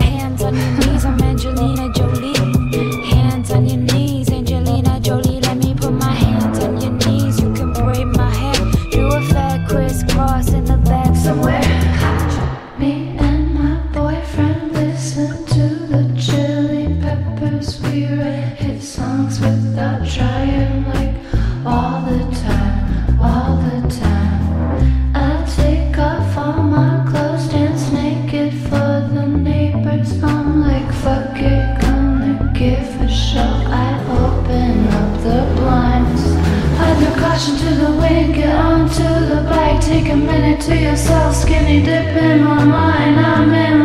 Hands on your knees, Angelina Jolie. Hands on your knees, Angelina Jolie. Let me put my hands on your knees. You can braid my hair. Do a fat crisscross in the back somewhere. Catch me and my boyfriend. Listen to the chili peppers. We write hit songs without trying, like all the time. to yourself, skinny dipping my mind. I'm in